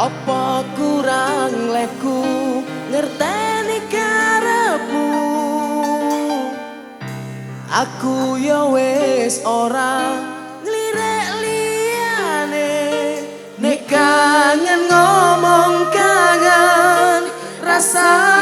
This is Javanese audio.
Apa kurang leku ngerteni karepmu? Aku ya wis ora nglirik liyane. Nek kangen ngomong kangen rasa